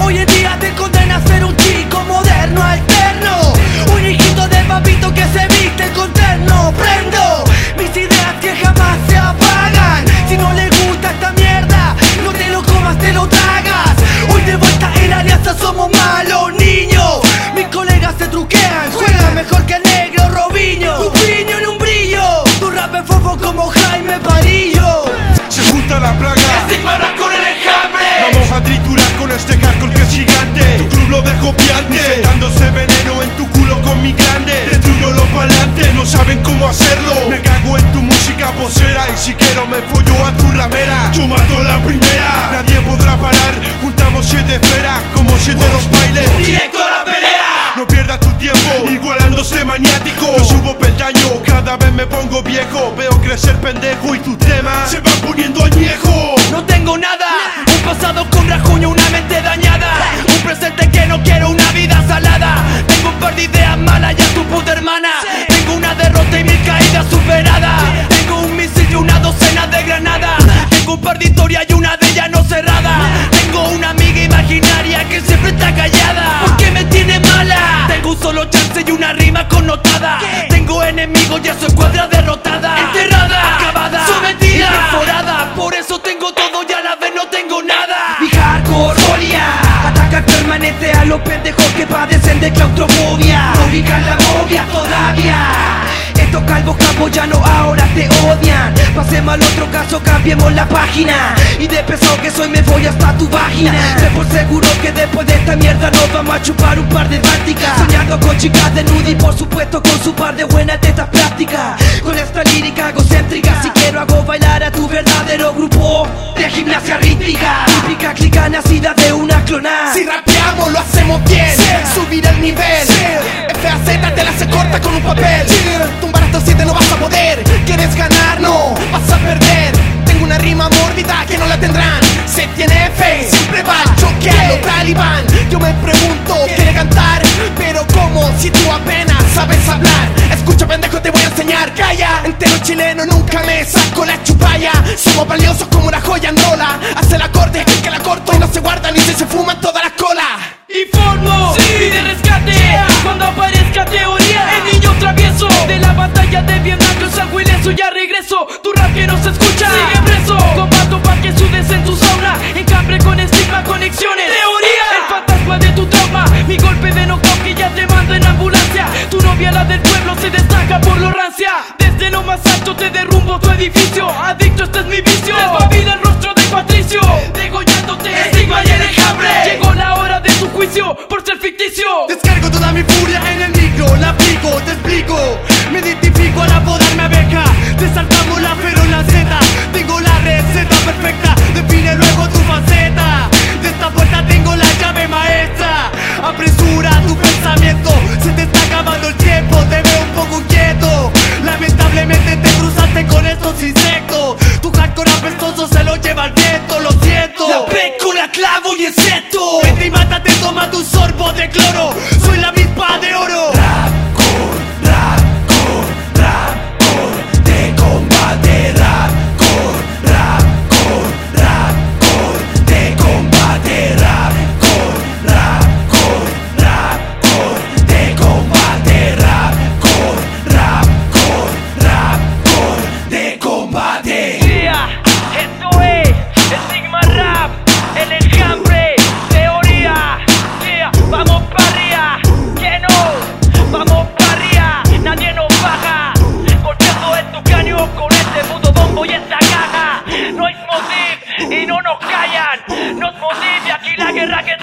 Hoy en día te condena a ser un chico moderno, alterno. Un hijito de papito que se viste con terno. Prendo mis ideas que jamás se apagan. Si no le gusta esta mierda, no te lo comas, te lo tragas. Hoy de vuelta en alianza somos malos niños. Mis colegas se truquean, juegan mejor que el negro Robinho. Un piño en un brillo, tu rap es fofo como Jaime Parillo. Se junta la plaga cada vez me pongo viejo Veo crecer pendejo y tus temas se van poniendo añejo No tengo nada, un pasado con rajuño, una mente dañada, un presente que no quiero, una vida salada. Tengo un par de ideas malas y a tu puta hermana. Tengo una derrota y mil caídas superadas. Tengo un misil y una docena de granadas. Tengo un par de historias y enemigos y a su escuadra derrotada. Enterrada, acabada, sometida, perforada. Por eso tengo todo y a la vez no tengo nada. Mi hardcore folia ataca permanente a los pendejos que padecen de claustrofobia. Ubican capos ya no ahora te odian. Pasemos al otro caso, cambiemos la página. Y de pesado que soy me voy hasta tu vagina. Sé por seguro que después de esta mierda nos vamos a chupar un par de tácticas. Soñando con chicas de nude y por supuesto con su par de buenas tetas plásticas. Con esta lírica egocéntrica Si quiero hago bailar a tu verdadero grupo De gimnasia rítmica. Típica clica nacida de una clonada Si rapeamos lo hacemos bien. Subir el nivel. FAZ te la se corta con un papel. Tumbar hasta 7 no vas ¿Quieres ganar? No, vas a perder Tengo una rima mórbida que no la tendrán Se tiene fe, siempre va a choquear los talibán Yo me pregunto, ¿quiere cantar? Pero ¿cómo? Si tú apenas sabes hablar Escucha pendejo, te voy a enseñar Calla, entero chileno, nunca me saco la chupalla Somos valiosos como una joya Tu rap que no se escucha. Sigue preso. Combato pa' que sudes en tu sauna. Encambre con estigma, conexiones. Teoría. El fantasma de tu trauma. Mi golpe de knockout que ya te manda en ambulancia. Tu novia la del pueblo se destaca por lo rancia. Desde lo más alto te derrumbo tu edificio. Adicto este es mi vicio no callan. Nos aquí la guerra que